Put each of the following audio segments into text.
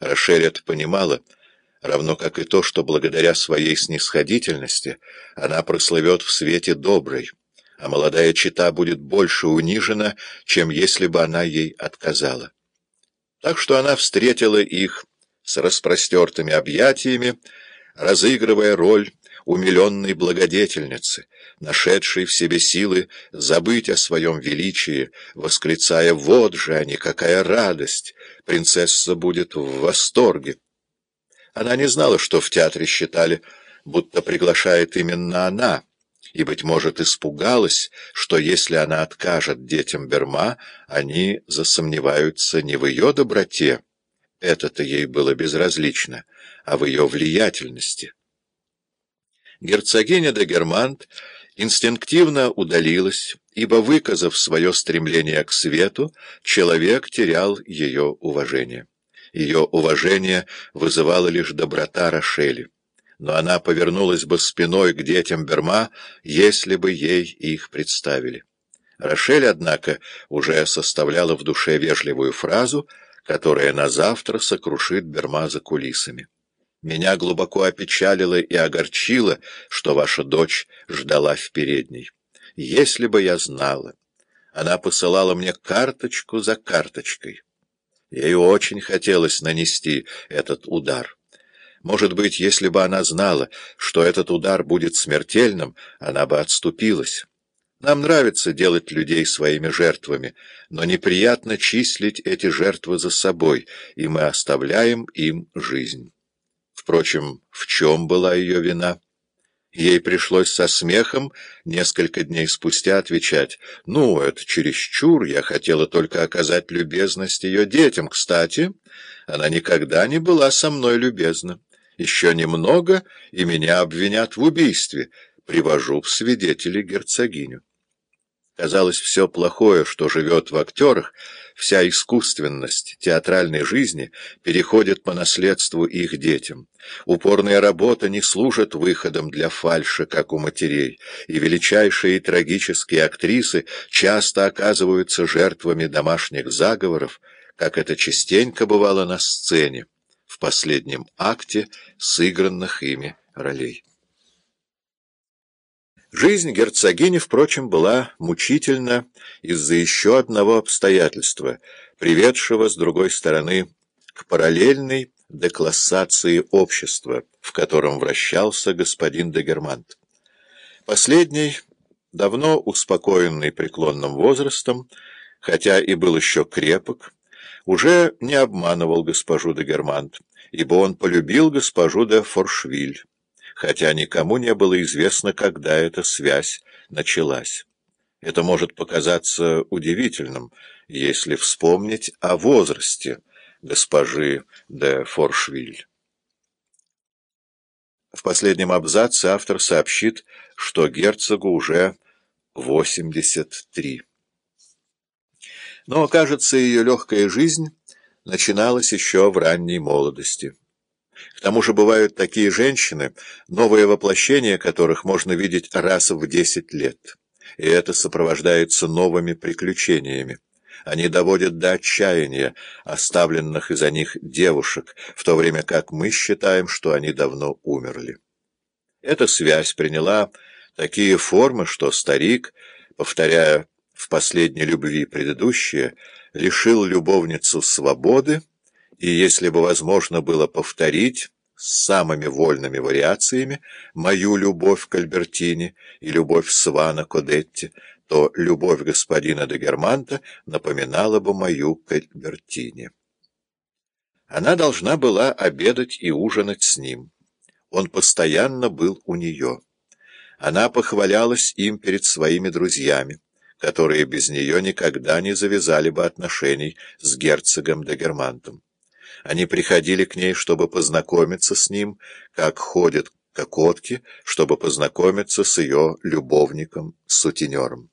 Рошель это понимала, равно как и то, что благодаря своей снисходительности она прослывет в свете доброй, а молодая чита будет больше унижена, чем если бы она ей отказала. Так что она встретила их с распростертыми объятиями, разыгрывая роль умиленной благодетельницы, нашедшей в себе силы забыть о своем величии, восклицая «Вот же они, какая радость! Принцесса будет в восторге!» Она не знала, что в театре считали, будто приглашает именно она, и, быть может, испугалась, что если она откажет детям Берма, они засомневаются не в ее доброте, это-то ей было безразлично, а в ее влиятельности. Герцогиня де Германт инстинктивно удалилась, ибо, выказав свое стремление к свету, человек терял ее уважение. Ее уважение вызывало лишь доброта Рошели, но она повернулась бы спиной к детям Берма, если бы ей их представили. Рошель, однако, уже составляла в душе вежливую фразу, которая на завтра сокрушит Берма за кулисами. Меня глубоко опечалило и огорчило, что ваша дочь ждала в передней. Если бы я знала, она посылала мне карточку за карточкой. Ей очень хотелось нанести этот удар. Может быть, если бы она знала, что этот удар будет смертельным, она бы отступилась. Нам нравится делать людей своими жертвами, но неприятно числить эти жертвы за собой, и мы оставляем им жизнь. Впрочем, в чем была ее вина? Ей пришлось со смехом несколько дней спустя отвечать, «Ну, это чересчур, я хотела только оказать любезность ее детям. Кстати, она никогда не была со мной любезна. Еще немного, и меня обвинят в убийстве. Привожу в свидетели герцогиню». Казалось, все плохое, что живет в актерах, вся искусственность театральной жизни переходит по наследству их детям. Упорная работа не служит выходом для фальши, как у матерей, и величайшие трагические актрисы часто оказываются жертвами домашних заговоров, как это частенько бывало на сцене, в последнем акте сыгранных ими ролей. Жизнь герцогини, впрочем, была мучительна из-за еще одного обстоятельства, приведшего, с другой стороны, к параллельной деклассации общества, в котором вращался господин де Германт. Последний, давно успокоенный преклонным возрастом, хотя и был еще крепок, уже не обманывал госпожу де Германт, ибо он полюбил госпожу де Форшвиль хотя никому не было известно, когда эта связь началась. Это может показаться удивительным, если вспомнить о возрасте госпожи де Форшвиль. В последнем абзаце автор сообщит, что герцогу уже 83. Но, кажется, ее легкая жизнь начиналась еще в ранней молодости. К тому же бывают такие женщины, новое воплощение которых можно видеть раз в десять лет. И это сопровождается новыми приключениями. Они доводят до отчаяния оставленных из-за них девушек, в то время как мы считаем, что они давно умерли. Эта связь приняла такие формы, что старик, повторяя в последней любви предыдущее, лишил любовницу свободы, и если бы возможно было повторить с самыми вольными вариациями мою любовь к Альбертине и любовь Свана к Одетте, то любовь господина де Германта напоминала бы мою к Альбертине. Она должна была обедать и ужинать с ним. Он постоянно был у нее. Она похвалялась им перед своими друзьями, которые без нее никогда не завязали бы отношений с герцогом де Германтом. Они приходили к ней, чтобы познакомиться с ним, как ходят кокотки, чтобы познакомиться с ее любовником, сутенером.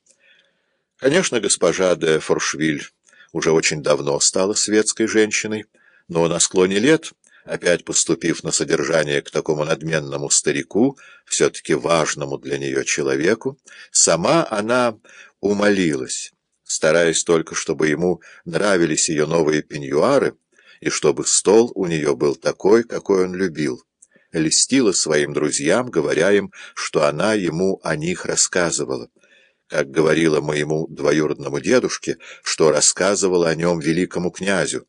Конечно, госпожа де Форшвиль уже очень давно стала светской женщиной, но на склоне лет, опять поступив на содержание к такому надменному старику, все-таки важному для нее человеку, сама она умолилась, стараясь только, чтобы ему нравились ее новые пеньюары, и чтобы стол у нее был такой, какой он любил. Льстила своим друзьям, говоря им, что она ему о них рассказывала. Как говорила моему двоюродному дедушке, что рассказывала о нем великому князю,